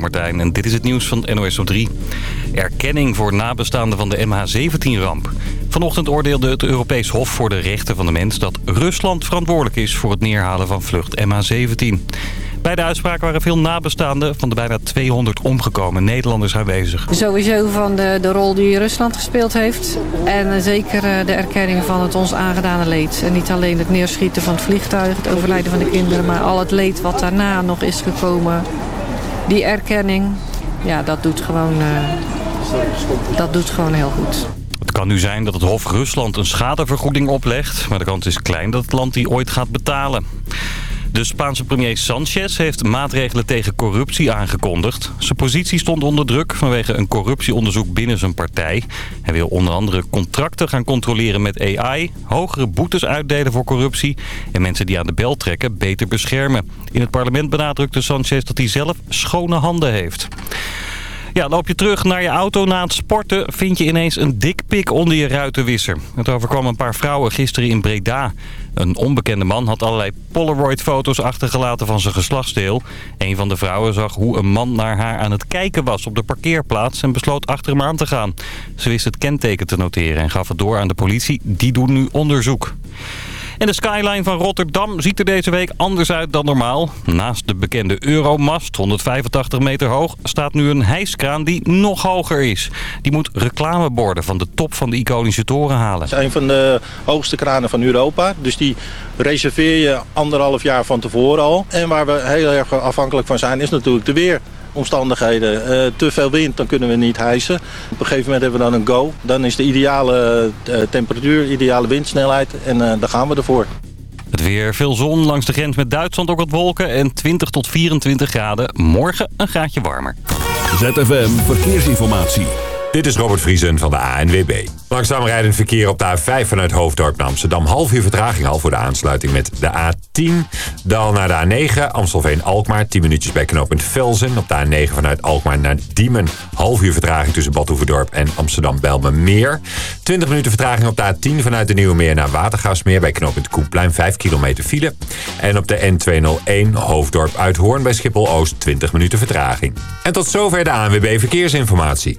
Martijn en dit is het nieuws van NOS op 3. Erkenning voor nabestaanden van de MH17-ramp. Vanochtend oordeelde het Europees Hof voor de Rechten van de Mens... dat Rusland verantwoordelijk is voor het neerhalen van vlucht MH17. Bij de uitspraak waren veel nabestaanden van de bijna 200 omgekomen Nederlanders aanwezig. Sowieso van de, de rol die Rusland gespeeld heeft. En zeker eh, de erkenning van het ons aangedane leed. En niet alleen het neerschieten van het vliegtuig, het overlijden van de kinderen... maar al het leed wat daarna nog is gekomen. Die erkenning, ja, dat doet gewoon, uh, dat doet gewoon heel goed. Het kan nu zijn dat het Hof Rusland een schadevergoeding oplegt... maar de kans is klein dat het land die ooit gaat betalen. De Spaanse premier Sanchez heeft maatregelen tegen corruptie aangekondigd. Zijn positie stond onder druk vanwege een corruptieonderzoek binnen zijn partij. Hij wil onder andere contracten gaan controleren met AI... hogere boetes uitdelen voor corruptie... en mensen die aan de bel trekken beter beschermen. In het parlement benadrukte Sanchez dat hij zelf schone handen heeft. Ja, loop je terug naar je auto na het sporten... vind je ineens een dikpik onder je ruitenwisser. Het overkwam een paar vrouwen gisteren in Breda. Een onbekende man had allerlei Polaroid-foto's achtergelaten van zijn geslachtsdeel. Een van de vrouwen zag hoe een man naar haar aan het kijken was op de parkeerplaats... en besloot achter hem aan te gaan. Ze wist het kenteken te noteren en gaf het door aan de politie. Die doen nu onderzoek. En de skyline van Rotterdam ziet er deze week anders uit dan normaal. Naast de bekende Euromast, 185 meter hoog, staat nu een hijskraan die nog hoger is. Die moet reclameborden van de top van de iconische toren halen. Het is een van de hoogste kranen van Europa. Dus die reserveer je anderhalf jaar van tevoren al. En waar we heel erg afhankelijk van zijn is natuurlijk de weer omstandigheden. Uh, te veel wind, dan kunnen we niet hijsen. Op een gegeven moment hebben we dan een go. Dan is de ideale uh, temperatuur, ideale windsnelheid en uh, daar gaan we ervoor. Het weer, veel zon langs de grens met Duitsland ook wat wolken en 20 tot 24 graden. Morgen een graadje warmer. ZFM Verkeersinformatie. Dit is Robert Vriesen van de ANWB. Langzaam rijdend verkeer op de A5 vanuit Hoofddorp naar Amsterdam. Half uur vertraging al voor de aansluiting met de A10. Dan naar de A9, Amstelveen-Alkmaar. 10 minuutjes bij knooppunt Velzen. Op de A9 vanuit Alkmaar naar Diemen. Half uur vertraging tussen Badhoevedorp en Amsterdam-Belmenmeer. 20 minuten vertraging op de A10 vanuit de Nieuwe Meer naar Watergaasmeer. Bij knooppunt Koenplein 5 kilometer file. En op de N201 Hoofddorp uit Hoorn bij Schiphol-Oost 20 minuten vertraging. En tot zover de ANWB Verkeersinformatie.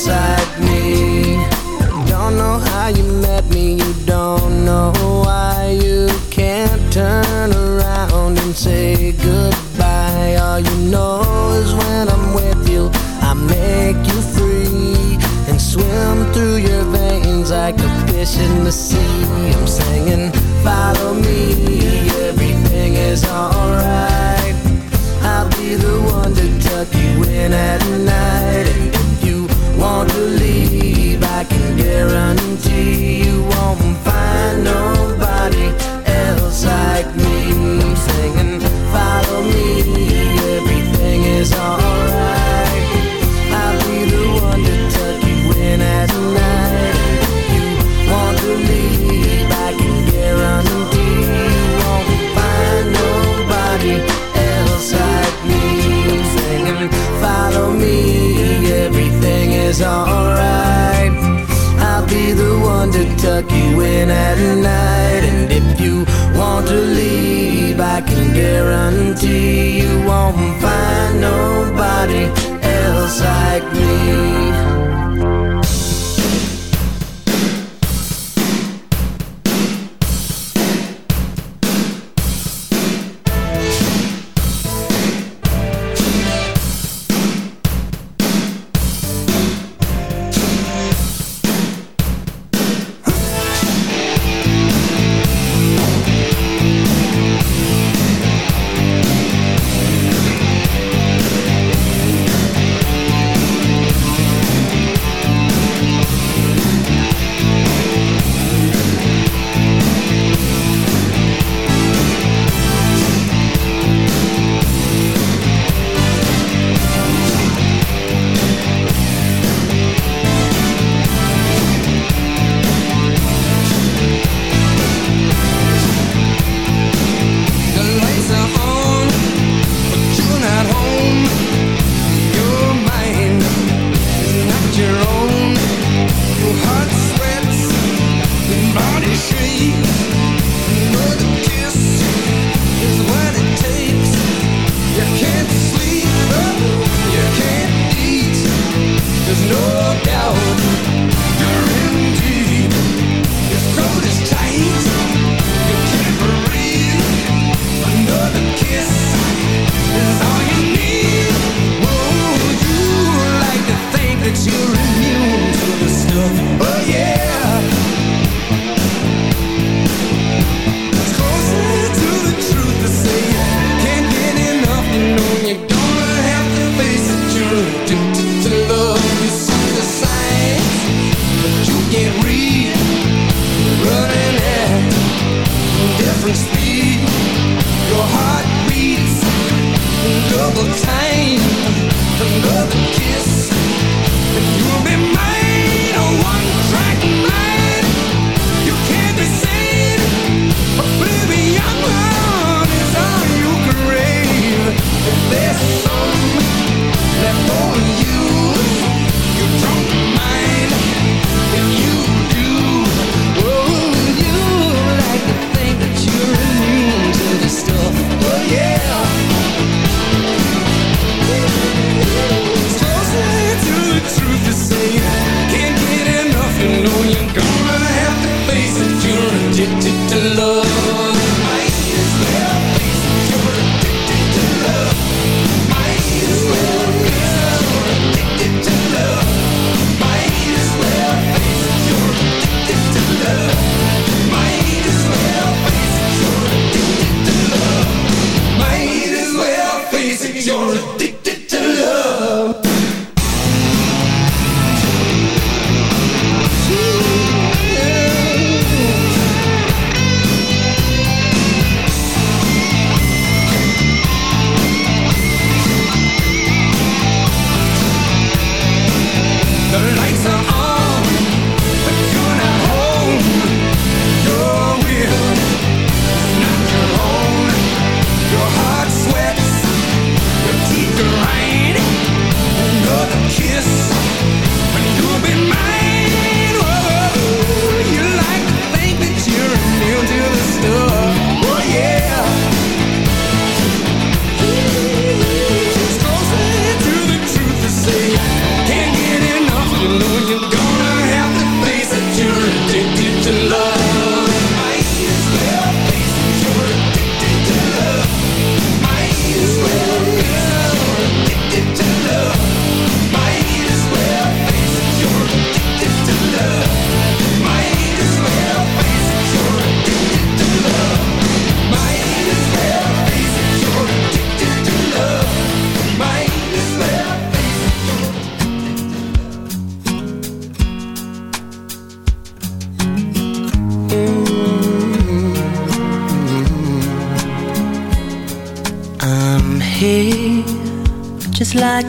inside me. Don't know how you met me You don't know why. You can't turn around and say goodbye. All you know is when I'm with you I make you free And swim through your veins Like a fish in the sea. I'm singing follow me Everything is alright. I'll be the one to tuck you in at can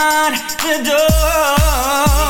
Not the door.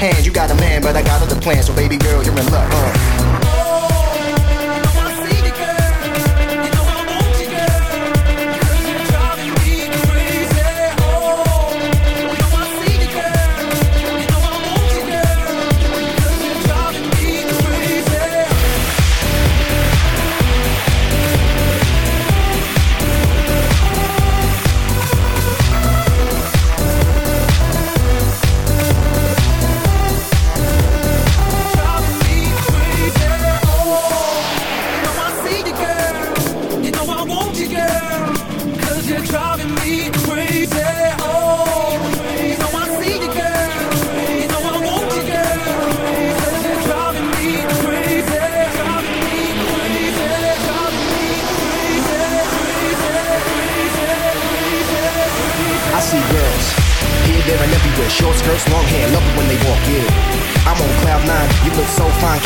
Hand. You got a man, but I got other plans. So baby girl,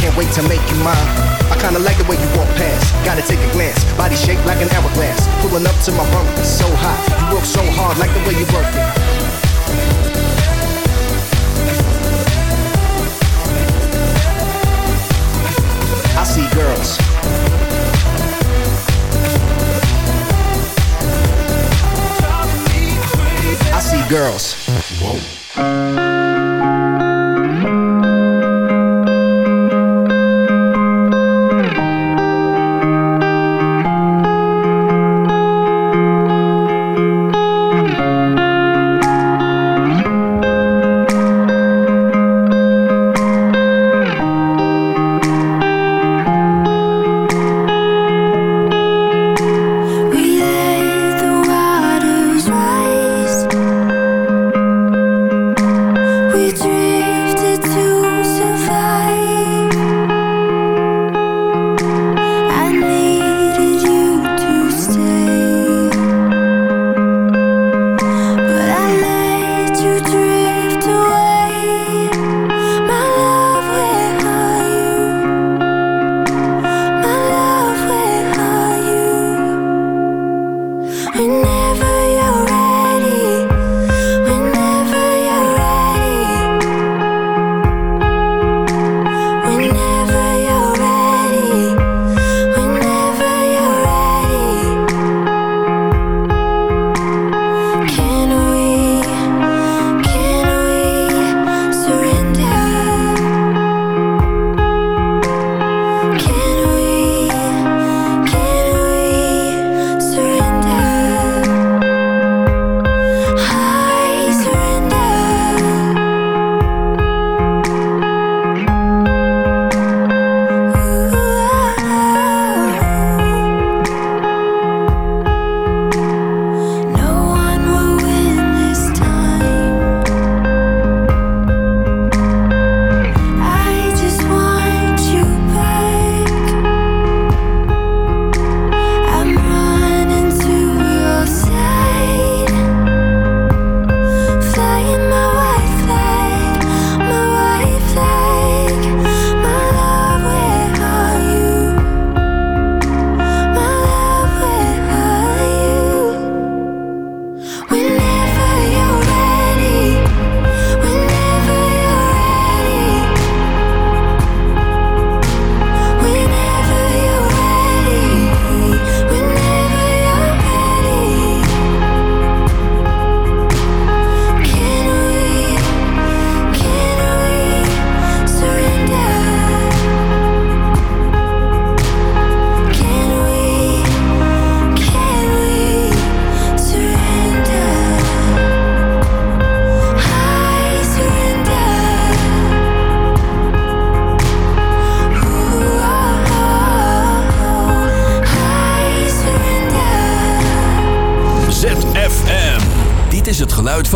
can't wait to make you mine. I kinda like the way you walk past. Gotta take a glance. Body shaped like an hourglass. Pulling up to my bumper, so hot. You work so hard, like the way you work it. I see girls. I see girls. We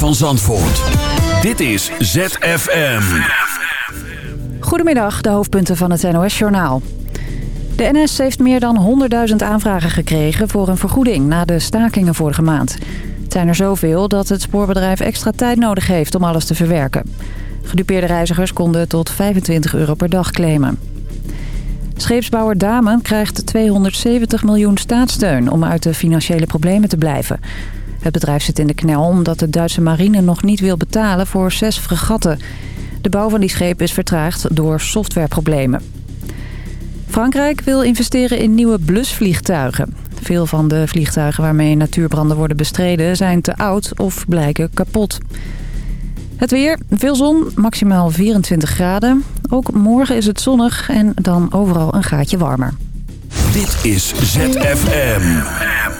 Van Zandvoort. Dit is ZFM. Goedemiddag, de hoofdpunten van het NOS-journaal. De NS heeft meer dan 100.000 aanvragen gekregen voor een vergoeding na de stakingen vorige maand. Het zijn er zoveel dat het spoorbedrijf extra tijd nodig heeft om alles te verwerken. Gedupeerde reizigers konden tot 25 euro per dag claimen. Scheepsbouwer Damen krijgt 270 miljoen staatssteun om uit de financiële problemen te blijven. Het bedrijf zit in de knel omdat de Duitse marine nog niet wil betalen voor zes fregatten. De bouw van die schepen is vertraagd door softwareproblemen. Frankrijk wil investeren in nieuwe blusvliegtuigen. Veel van de vliegtuigen waarmee natuurbranden worden bestreden zijn te oud of blijken kapot. Het weer, veel zon, maximaal 24 graden. Ook morgen is het zonnig en dan overal een gaatje warmer. Dit is ZFM.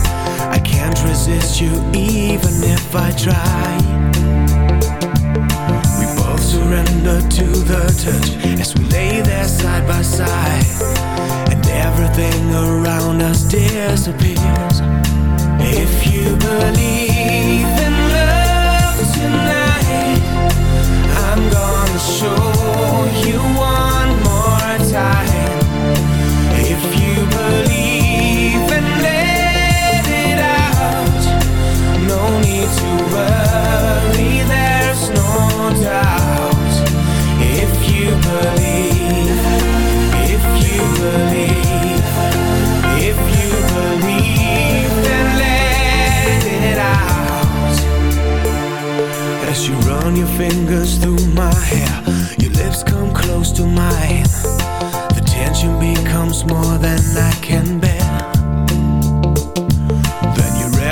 Can't resist you even if I try. We both surrender to the touch as we lay there side by side. And everything around us disappears. If you believe in love tonight, I'm gonna show you one more time. If you to worry, there's no doubt. If you believe, if you believe, if you believe, then let it out. As you run your fingers through my hair, your lips come close to mine. The tension becomes more than I can bear.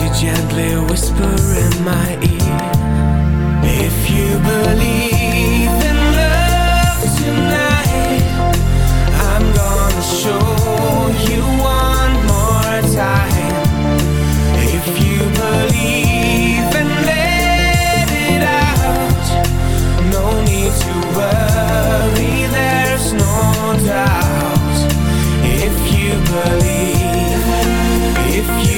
you gently whisper in my ear. If you believe in love tonight, I'm gonna show you one more time. If you believe and let it out, no need to worry, there's no doubt. If you believe, if you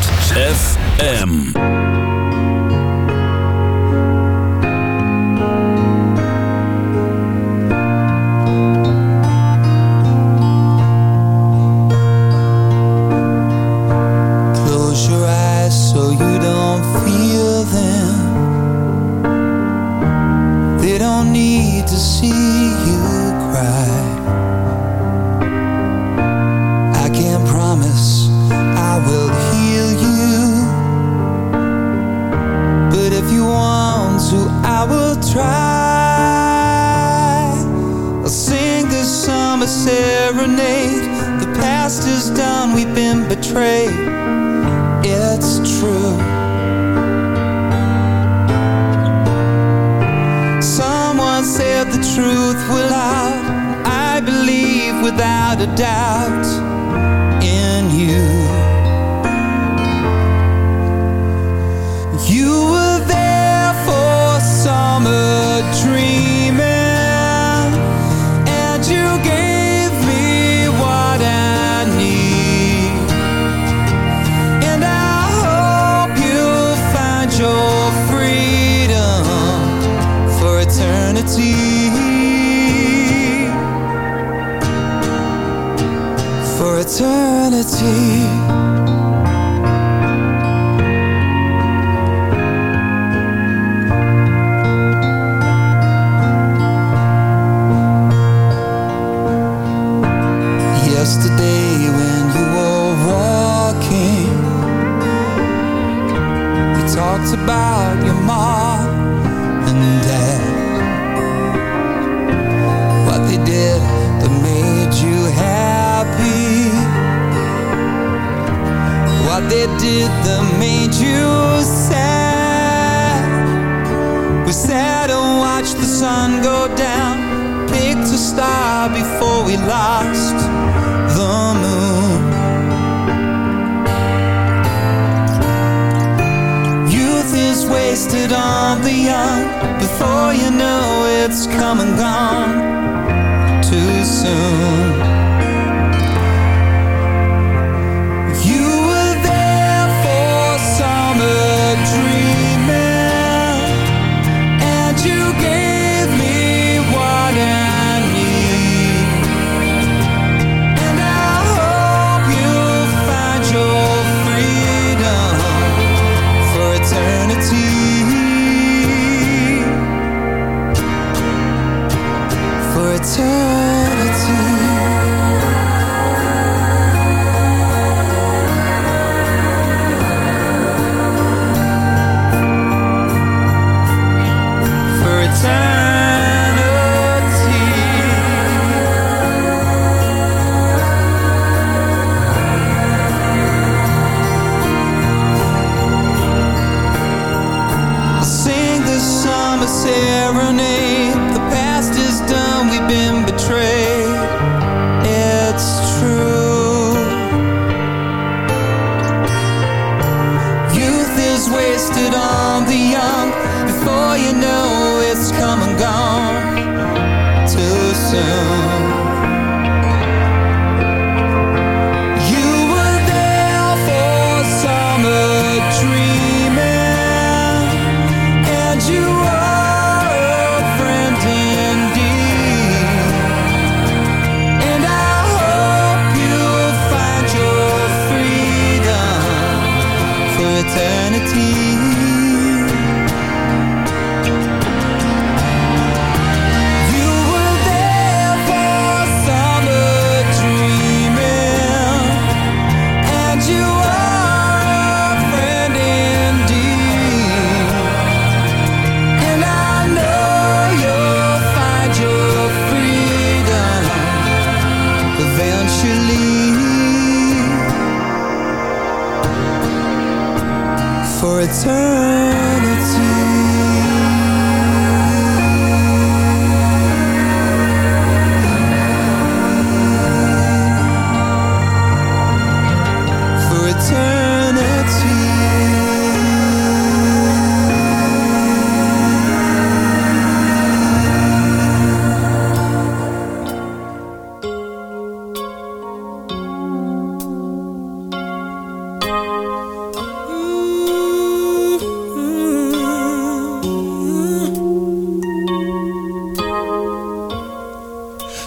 ZFM. Eternity. Serenade.